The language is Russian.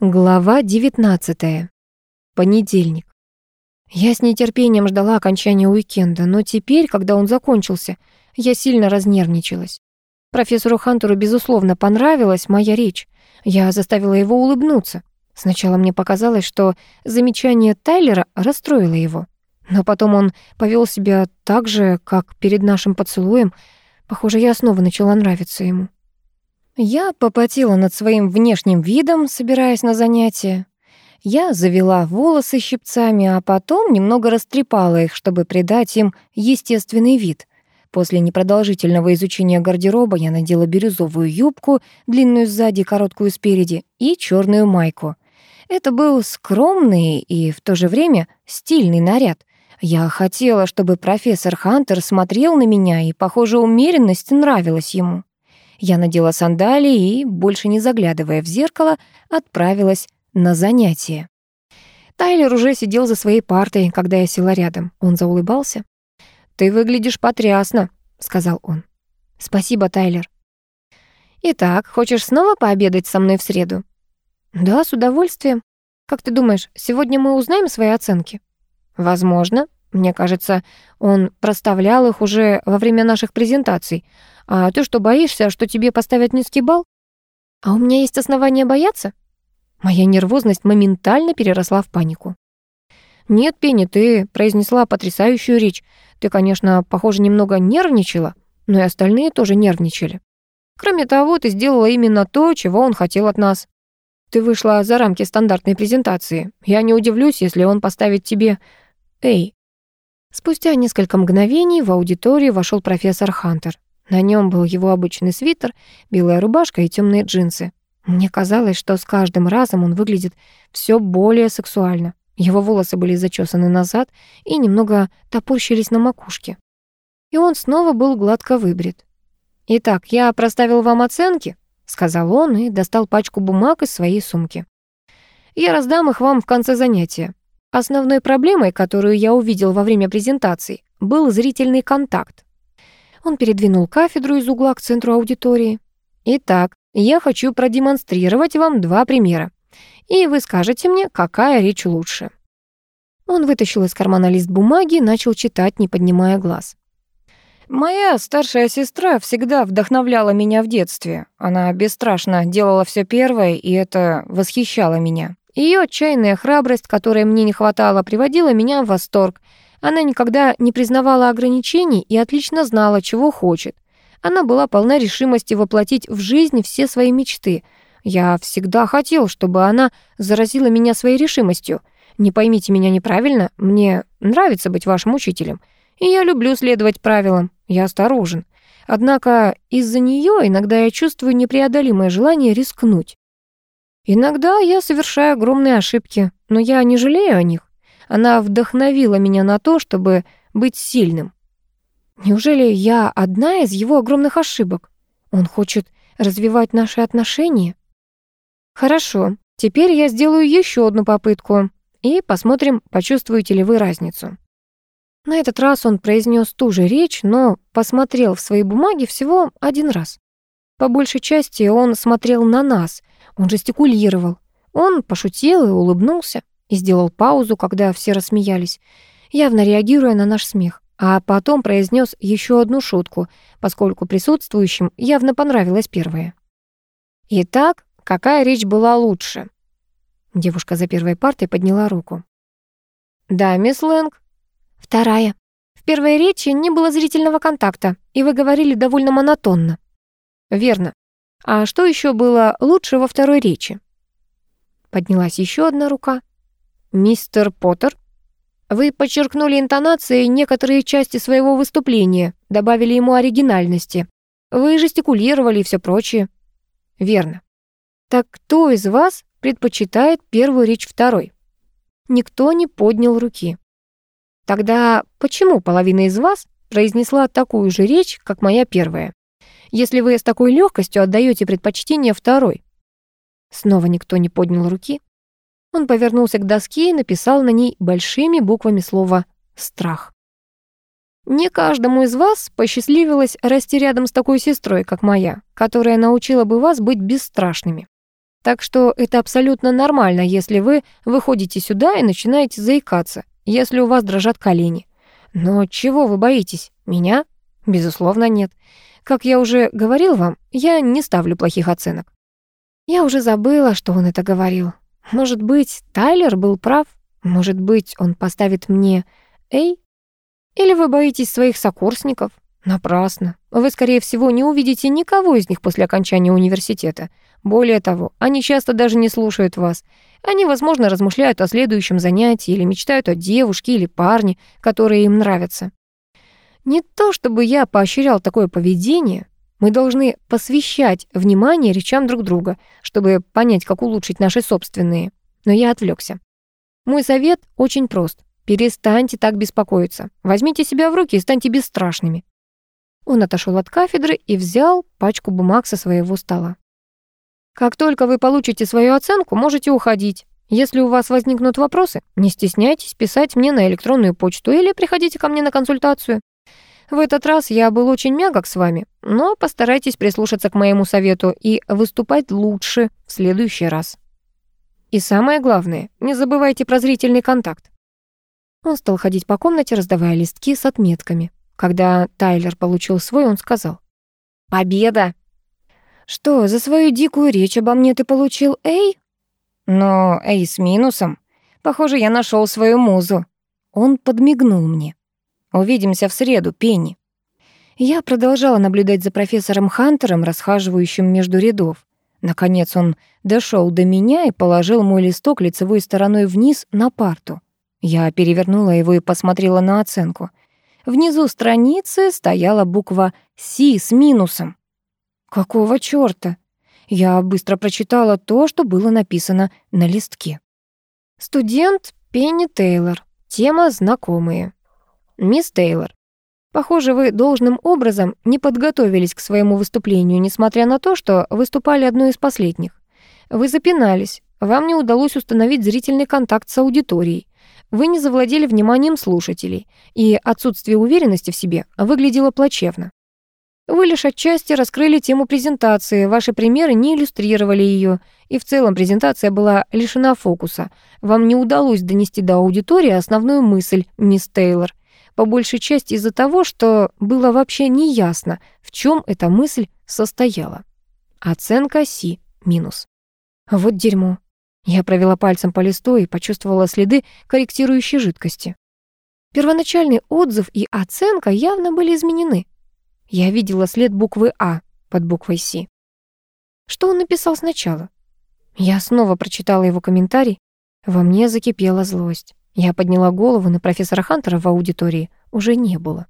Глава 19. Понедельник. Я с нетерпением ждала окончания уикенда, но теперь, когда он закончился, я сильно разнервничалась. Профессору Хантеру, безусловно, понравилась моя речь. Я заставила его улыбнуться. Сначала мне показалось, что замечание Тайлера расстроило его. Но потом он повел себя так же, как перед нашим поцелуем. Похоже, я снова начала нравиться ему. Я попотела над своим внешним видом, собираясь на занятия. Я завела волосы щипцами, а потом немного растрепала их, чтобы придать им естественный вид. После непродолжительного изучения гардероба я надела бирюзовую юбку, длинную сзади, короткую спереди, и черную майку. Это был скромный и в то же время стильный наряд. Я хотела, чтобы профессор Хантер смотрел на меня, и, похоже, умеренность нравилась ему. Я надела сандалии и, больше не заглядывая в зеркало, отправилась на занятие. Тайлер уже сидел за своей партой, когда я села рядом. Он заулыбался. «Ты выглядишь потрясно», — сказал он. «Спасибо, Тайлер». «Итак, хочешь снова пообедать со мной в среду?» «Да, с удовольствием. Как ты думаешь, сегодня мы узнаем свои оценки?» «Возможно. Мне кажется, он проставлял их уже во время наших презентаций. А ты что, боишься, что тебе поставят низкий балл? А у меня есть основания бояться? Моя нервозность моментально переросла в панику. «Нет, Пенни, ты произнесла потрясающую речь. Ты, конечно, похоже, немного нервничала, но и остальные тоже нервничали. Кроме того, ты сделала именно то, чего он хотел от нас. Ты вышла за рамки стандартной презентации. Я не удивлюсь, если он поставит тебе «Эй». Спустя несколько мгновений в аудиторию вошел профессор Хантер. На нем был его обычный свитер, белая рубашка и темные джинсы. Мне казалось, что с каждым разом он выглядит все более сексуально. Его волосы были зачесаны назад и немного топорщились на макушке. И он снова был гладко выбрит. «Итак, я проставил вам оценки», — сказал он и достал пачку бумаг из своей сумки. «Я раздам их вам в конце занятия. Основной проблемой, которую я увидел во время презентации, был зрительный контакт. Он передвинул кафедру из угла к центру аудитории. «Итак, я хочу продемонстрировать вам два примера, и вы скажете мне, какая речь лучше». Он вытащил из кармана лист бумаги и начал читать, не поднимая глаз. «Моя старшая сестра всегда вдохновляла меня в детстве. Она бесстрашно делала все первое, и это восхищало меня. Ее отчаянная храбрость, которой мне не хватало, приводила меня в восторг — она никогда не признавала ограничений и отлично знала, чего хочет. Она была полна решимости воплотить в жизнь все свои мечты. Я всегда хотел, чтобы она заразила меня своей решимостью. Не поймите меня неправильно, мне нравится быть вашим учителем. И я люблю следовать правилам, я осторожен. Однако из-за нее иногда я чувствую непреодолимое желание рискнуть. Иногда я совершаю огромные ошибки, но я не жалею о них. Она вдохновила меня на то, чтобы быть сильным. Неужели я одна из его огромных ошибок? Он хочет развивать наши отношения? Хорошо, теперь я сделаю еще одну попытку и посмотрим, почувствуете ли вы разницу. На этот раз он произнес ту же речь, но посмотрел в свои бумаги всего один раз. По большей части он смотрел на нас, он жестикулировал, он пошутил и улыбнулся и сделал паузу, когда все рассмеялись, явно реагируя на наш смех, а потом произнес еще одну шутку, поскольку присутствующим явно понравилась первая. «Итак, какая речь была лучше?» Девушка за первой партой подняла руку. «Да, мисс Лэнг». «Вторая. В первой речи не было зрительного контакта, и вы говорили довольно монотонно». «Верно. А что еще было лучше во второй речи?» Поднялась еще одна рука. «Мистер Поттер?» «Вы подчеркнули интонацией некоторые части своего выступления, добавили ему оригинальности. Вы жестикулировали и все прочее». «Верно. Так кто из вас предпочитает первую речь второй?» Никто не поднял руки. «Тогда почему половина из вас произнесла такую же речь, как моя первая, если вы с такой легкостью отдаете предпочтение второй?» Снова никто не поднял руки. Он повернулся к доске и написал на ней большими буквами слово «страх». Не каждому из вас посчастливилось расти рядом с такой сестрой, как моя, которая научила бы вас быть бесстрашными. Так что это абсолютно нормально, если вы выходите сюда и начинаете заикаться, если у вас дрожат колени. Но чего вы боитесь? Меня? Безусловно, нет. Как я уже говорил вам, я не ставлю плохих оценок. Я уже забыла, что он это говорил. Может быть, Тайлер был прав? Может быть, он поставит мне «Эй»? Или вы боитесь своих сокурсников? Напрасно. Вы, скорее всего, не увидите никого из них после окончания университета. Более того, они часто даже не слушают вас. Они, возможно, размышляют о следующем занятии или мечтают о девушке или парне, которые им нравятся. Не то чтобы я поощрял такое поведение, мы должны посвящать внимание речам друг друга, чтобы понять, как улучшить наши собственные. Но я отвлекся. Мой совет очень прост. Перестаньте так беспокоиться. Возьмите себя в руки и станьте бесстрашными. Он отошел от кафедры и взял пачку бумаг со своего стола. Как только вы получите свою оценку, можете уходить. Если у вас возникнут вопросы, не стесняйтесь писать мне на электронную почту или приходите ко мне на консультацию. В этот раз я был очень мягок с вами, но постарайтесь прислушаться к моему совету и выступать лучше в следующий раз. И самое главное, не забывайте про зрительный контакт. Он стал ходить по комнате, раздавая листки с отметками. Когда Тайлер получил свой, он сказал. «Победа!» «Что, за свою дикую речь обо мне ты получил Эй?» «Но Эй с минусом. Похоже, я нашел свою музу». Он подмигнул мне. Увидимся в среду, Пенни». Я продолжала наблюдать за профессором Хантером, расхаживающим между рядов. Наконец он дошел до меня и положил мой листок лицевой стороной вниз на парту. Я перевернула его и посмотрела на оценку. Внизу страницы стояла буква «Си» с минусом. Какого чёрта? Я быстро прочитала то, что было написано на листке. Студент Пенни Тейлор. Тема знакомые. «Мисс Тейлор, похоже, вы должным образом не подготовились к своему выступлению, несмотря на то, что выступали одной из последних. Вы запинались, вам не удалось установить зрительный контакт с аудиторией, вы не завладели вниманием слушателей, и отсутствие уверенности в себе выглядело плачевно. Вы лишь отчасти раскрыли тему презентации, ваши примеры не иллюстрировали ее, и в целом презентация была лишена фокуса. Вам не удалось донести до аудитории основную мысль, мисс Тейлор, по большей части из-за того, что было вообще неясно, в чем эта мысль состояла. Оценка Си минус. Вот дерьмо. Я провела пальцем по листу и почувствовала следы корректирующей жидкости. Первоначальный отзыв и оценка явно были изменены. Я видела след буквы А под буквой Си. Что он написал сначала? Я снова прочитала его комментарий. Во мне закипела злость. Я подняла голову, на профессора Хантера в аудитории уже не было.